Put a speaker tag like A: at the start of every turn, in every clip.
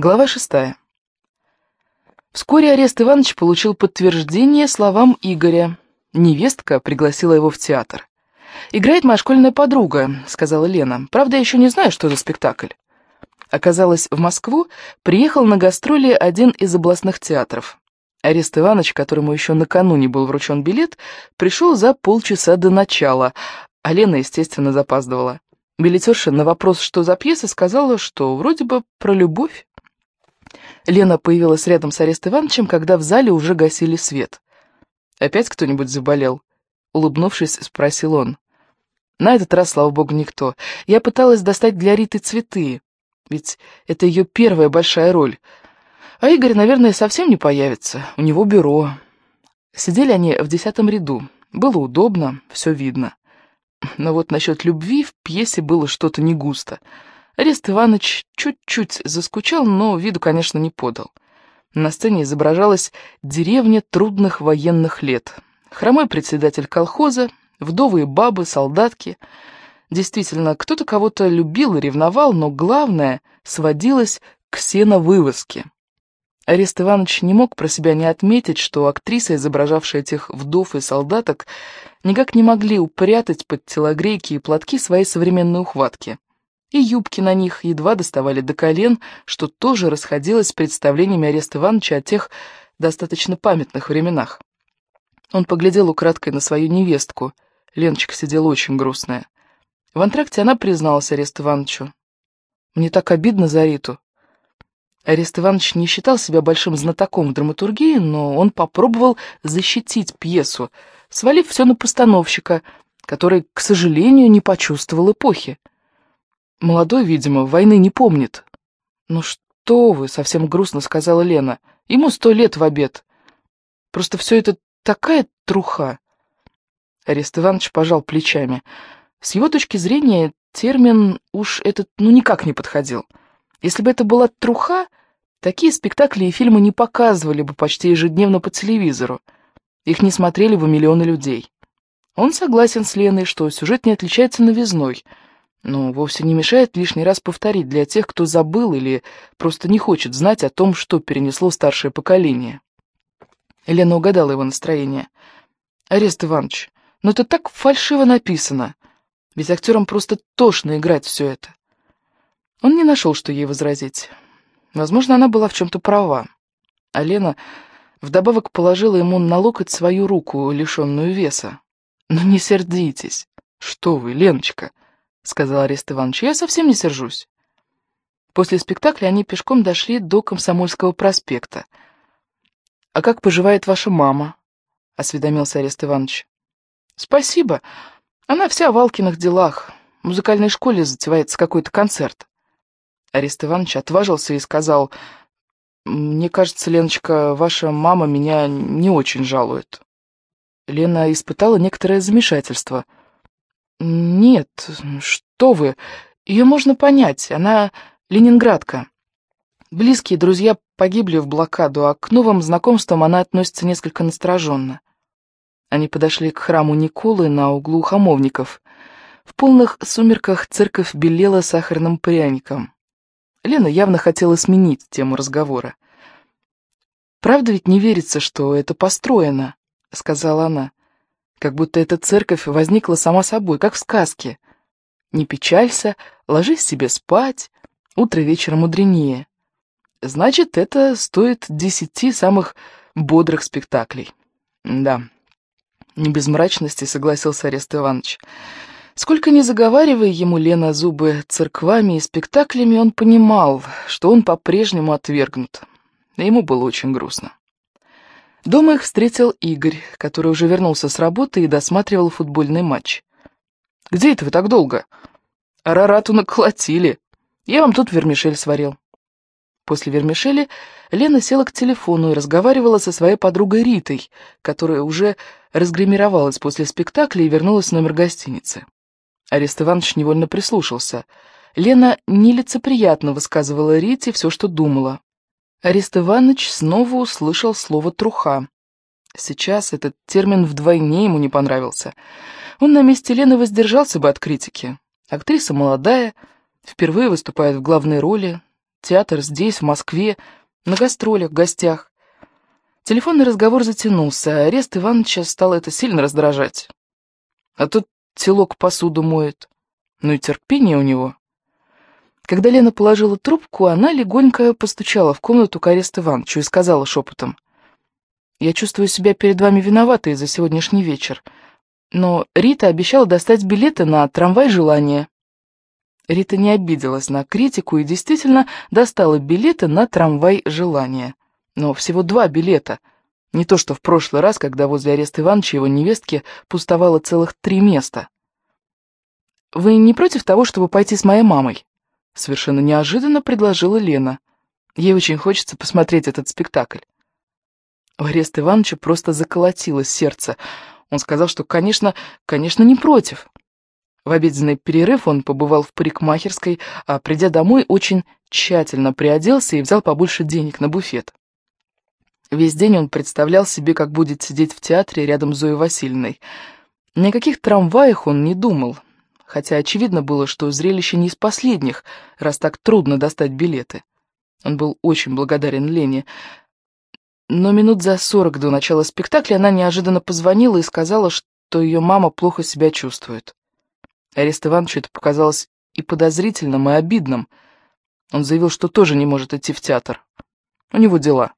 A: Глава шестая. Вскоре Арест Иванович получил подтверждение словам Игоря. Невестка пригласила его в театр. «Играет моя школьная подруга», — сказала Лена. «Правда, я еще не знаю, что за спектакль». Оказалось, в Москву приехал на гастроли один из областных театров. Арест Иванович, которому еще накануне был вручен билет, пришел за полчаса до начала, а Лена, естественно, запаздывала. Билетерша на вопрос, что за пьеса, сказала, что вроде бы про любовь. Лена появилась рядом с Арест Ивановичем, когда в зале уже гасили свет. «Опять кто-нибудь заболел?» Улыбнувшись, спросил он. На этот раз, слава богу, никто. Я пыталась достать для Риты цветы, ведь это ее первая большая роль. А Игорь, наверное, совсем не появится, у него бюро. Сидели они в десятом ряду. Было удобно, все видно. Но вот насчет любви в пьесе было что-то не густо. Арест Иванович чуть-чуть заскучал, но виду, конечно, не подал. На сцене изображалась деревня трудных военных лет. Хромой председатель колхоза, вдовые бабы, солдатки. Действительно, кто-то кого-то любил и ревновал, но главное сводилось к сеновывозке. Арест Иванович не мог про себя не отметить, что актриса, изображавшая этих вдов и солдаток, никак не могли упрятать под телогрейки и платки свои современные ухватки и юбки на них едва доставали до колен, что тоже расходилось с представлениями Ареста Ивановича о тех достаточно памятных временах. Он поглядел украдкой на свою невестку. Леночка сидела очень грустная. В антракте она призналась Аресту Ивановичу. «Мне так обидно за Риту». Арест Иванович не считал себя большим знатоком в драматургии, но он попробовал защитить пьесу, свалив все на постановщика, который, к сожалению, не почувствовал эпохи. Молодой, видимо, войны не помнит. Ну что вы, совсем грустно сказала Лена. Ему сто лет в обед. Просто все это такая труха. Арест Иванович пожал плечами. С его точки зрения, термин уж этот ну никак не подходил. Если бы это была труха, такие спектакли и фильмы не показывали бы почти ежедневно по телевизору. Их не смотрели бы миллионы людей. Он согласен с Леной, что сюжет не отличается новизной — но вовсе не мешает лишний раз повторить для тех, кто забыл или просто не хочет знать о том, что перенесло старшее поколение. Елена угадала его настроение. «Арест Иванович, но это так фальшиво написано. Ведь актерам просто тошно играть все это». Он не нашел, что ей возразить. Возможно, она была в чем-то права. А Лена вдобавок положила ему на локоть свою руку, лишенную веса. «Ну не сердитесь. Что вы, Леночка?» Сказал Арест Иванович. «Я совсем не сержусь». После спектакля они пешком дошли до Комсомольского проспекта. «А как поживает ваша мама?» — осведомился Арест Иванович. «Спасибо. Она вся в Алкиных делах. В музыкальной школе затевается какой-то концерт». Арест Иванович отважился и сказал, «Мне кажется, Леночка, ваша мама меня не очень жалует». Лена испытала некоторое замешательство — «Нет, что вы, ее можно понять, она ленинградка. Близкие друзья погибли в блокаду, а к новым знакомствам она относится несколько настороженно». Они подошли к храму Николы на углу Хамовников. В полных сумерках церковь белела сахарным пряником. Лена явно хотела сменить тему разговора. «Правда ведь не верится, что это построено?» — сказала она как будто эта церковь возникла сама собой, как в сказке. Не печалься, ложись себе спать, утро вечера мудренее. Значит, это стоит десяти самых бодрых спектаклей. Да, не без мрачности согласился Арест Иванович. Сколько ни заговаривая ему Лена зубы церквами и спектаклями, он понимал, что он по-прежнему отвергнут. Ему было очень грустно. Дома их встретил Игорь, который уже вернулся с работы и досматривал футбольный матч. «Где это вы так долго?» «Арарату наколотили. Я вам тут вермишель сварил». После вермишели Лена села к телефону и разговаривала со своей подругой Ритой, которая уже разгримировалась после спектакля и вернулась в номер гостиницы. Арест Иванович невольно прислушался. Лена нелицеприятно высказывала Рите все, что думала. Арест Иванович снова услышал слово «труха». Сейчас этот термин вдвойне ему не понравился. Он на месте Лены воздержался бы от критики. Актриса молодая, впервые выступает в главной роли, театр здесь, в Москве, на гастролях, в гостях. Телефонный разговор затянулся, а арест Ивановича стал это сильно раздражать. А тут телок посуду моет. Ну и терпение у него. Когда Лена положила трубку, она легонько постучала в комнату к Аресту Ивановичу и сказала шепотом. «Я чувствую себя перед вами виноватой за сегодняшний вечер, но Рита обещала достать билеты на трамвай желания». Рита не обиделась на критику и действительно достала билеты на трамвай желания. Но всего два билета. Не то что в прошлый раз, когда возле ареста Ивановича его невестки пустовало целых три места. «Вы не против того, чтобы пойти с моей мамой?» Совершенно неожиданно предложила Лена. Ей очень хочется посмотреть этот спектакль. У Ареста Ивановича просто заколотилось сердце. Он сказал, что, конечно, конечно, не против. В обеденный перерыв он побывал в парикмахерской, а придя домой, очень тщательно приоделся и взял побольше денег на буфет. Весь день он представлял себе, как будет сидеть в театре рядом с Зоей Васильевной. Ни о каких трамваях он не думал, хотя очевидно было, что зрелище не из последних, раз так трудно достать билеты. Он был очень благодарен Лене. Но минут за сорок до начала спектакля она неожиданно позвонила и сказала, что ее мама плохо себя чувствует. Арест Ивановичу это показалось и подозрительным, и обидным. Он заявил, что тоже не может идти в театр. У него дела.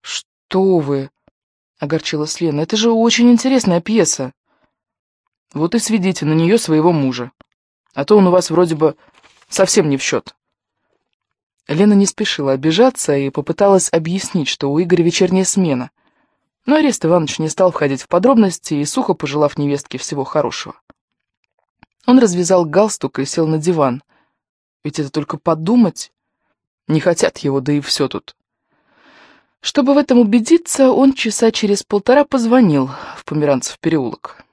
A: «Что вы?» — огорчилась Лена. «Это же очень интересная пьеса». Вот и сведите на нее своего мужа. А то он у вас вроде бы совсем не в счет. Лена не спешила обижаться и попыталась объяснить, что у Игоря вечерняя смена. Но Арест Иванович не стал входить в подробности и, сухо пожелав невестке всего хорошего. Он развязал галстук и сел на диван. Ведь это только подумать. Не хотят его, да и все тут. Чтобы в этом убедиться, он часа через полтора позвонил в Померанцев переулок.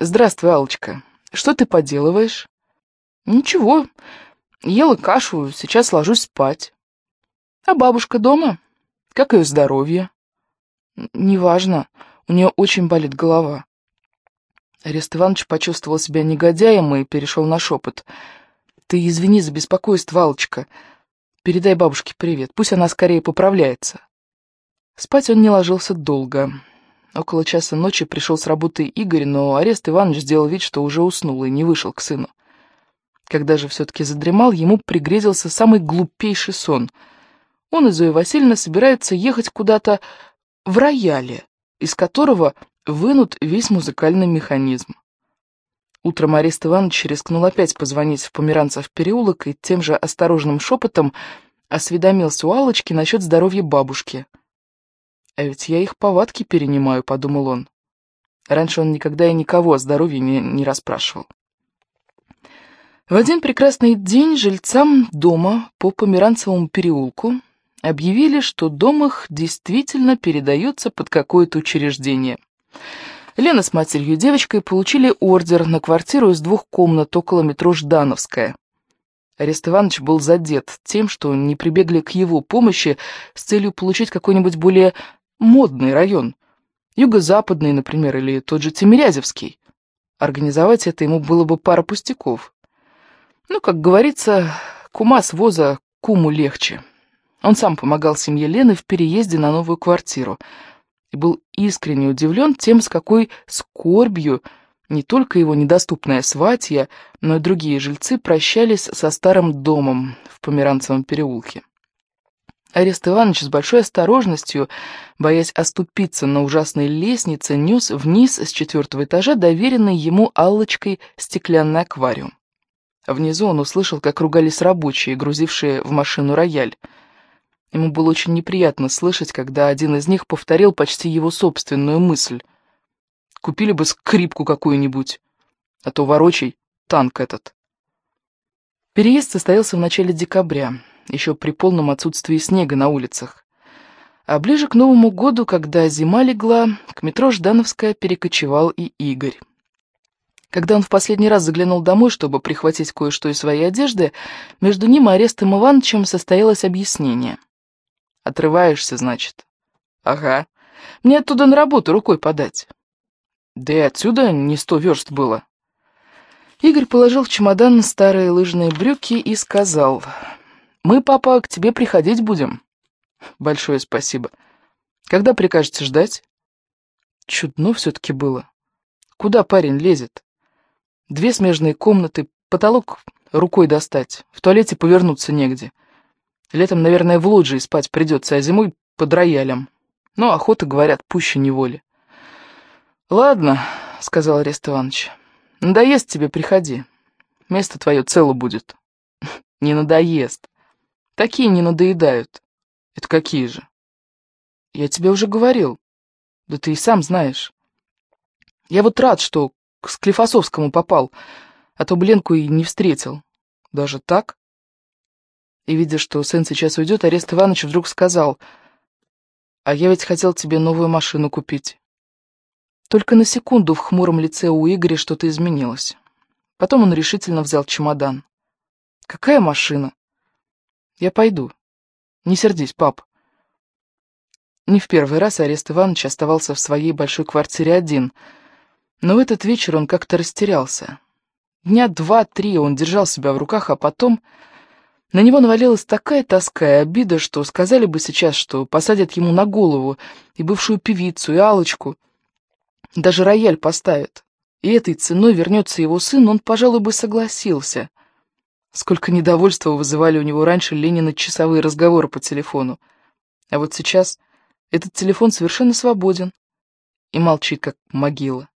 A: «Здравствуй, Алочка. Что ты поделываешь?» «Ничего. Ела кашу, сейчас ложусь спать». «А бабушка дома? Как ее здоровье?» «Неважно. У нее очень болит голова». Арест Иванович почувствовал себя негодяем и перешел на шепот. «Ты извини за беспокойство, Алочка. Передай бабушке привет, пусть она скорее поправляется». Спать он не ложился долго. Около часа ночи пришел с работы Игорь, но Арест Иванович сделал вид, что уже уснул и не вышел к сыну. Когда же все-таки задремал, ему пригрезился самый глупейший сон. Он и Зоя Васильевна собираются ехать куда-то в рояле, из которого вынут весь музыкальный механизм. Утром Арест Иванович рискнул опять позвонить в Померанцев переулок и тем же осторожным шепотом осведомился у Аллочки насчет здоровья бабушки — «А ведь я их повадки перенимаю», — подумал он. Раньше он никогда и никого о здоровье не, не расспрашивал. В один прекрасный день жильцам дома по Померанцевому переулку объявили, что дом их действительно передается под какое-то учреждение. Лена с матерью и девочкой получили ордер на квартиру из двух комнат около метро Ждановская. Арест Иванович был задет тем, что не прибегли к его помощи с целью получить какой-нибудь более модный район. Юго-западный, например, или тот же Тимирязевский. Организовать это ему было бы пара пустяков. Ну, как говорится, кума с воза куму легче. Он сам помогал семье Лены в переезде на новую квартиру и был искренне удивлен тем, с какой скорбью не только его недоступная сватья, но и другие жильцы прощались со старым домом в Померанцевом переулке. Арест Иванович с большой осторожностью, боясь оступиться на ужасной лестнице, нес вниз с четвертого этажа доверенный ему Аллочкой стеклянный аквариум. Внизу он услышал, как ругались рабочие, грузившие в машину рояль. Ему было очень неприятно слышать, когда один из них повторил почти его собственную мысль. «Купили бы скрипку какую-нибудь, а то ворочай танк этот». Переезд состоялся в начале декабря еще при полном отсутствии снега на улицах. А ближе к Новому году, когда зима легла, к метро Ждановская перекочевал и Игорь. Когда он в последний раз заглянул домой, чтобы прихватить кое-что из своей одежды, между ним и Арестом Ивановичем состоялось объяснение. «Отрываешься, значит?» «Ага. Мне оттуда на работу рукой подать». «Да и отсюда не сто верст было». Игорь положил в чемодан старые лыжные брюки и сказал... Мы, папа, к тебе приходить будем. Большое спасибо. Когда прикажете ждать? Чудно все-таки было. Куда парень лезет? Две смежные комнаты, потолок рукой достать, в туалете повернуться негде. Летом, наверное, в лоджии спать придется, а зимой под роялем. Но охота, говорят, пуще неволи. «Ладно», — сказал Арест Иванович, — «надоест тебе, приходи. Место твое цело будет». «Не надоест. Такие не надоедают». «Это какие же?» «Я тебе уже говорил. Да ты и сам знаешь. Я вот рад, что к Склифосовскому попал, а то Бленку и не встретил. Даже так?» И, видя, что сын сейчас уйдет, Арест Иванович вдруг сказал, «А я ведь хотел тебе новую машину купить». Только на секунду в хмуром лице у Игоря что-то изменилось. Потом он решительно взял чемодан. «Какая машина?» «Я пойду. Не сердись, пап». Не в первый раз Арест Иванович оставался в своей большой квартире один, но в этот вечер он как-то растерялся. Дня два-три он держал себя в руках, а потом на него навалилась такая тоска и обида, что сказали бы сейчас, что посадят ему на голову и бывшую певицу, и алочку даже рояль поставят. И этой ценой вернется его сын, он, пожалуй, бы согласился. Сколько недовольства вызывали у него раньше Ленина часовые разговоры по телефону. А вот сейчас этот телефон совершенно свободен и молчит, как могила.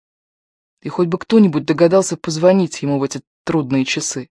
A: И хоть бы кто-нибудь догадался позвонить ему в эти трудные часы.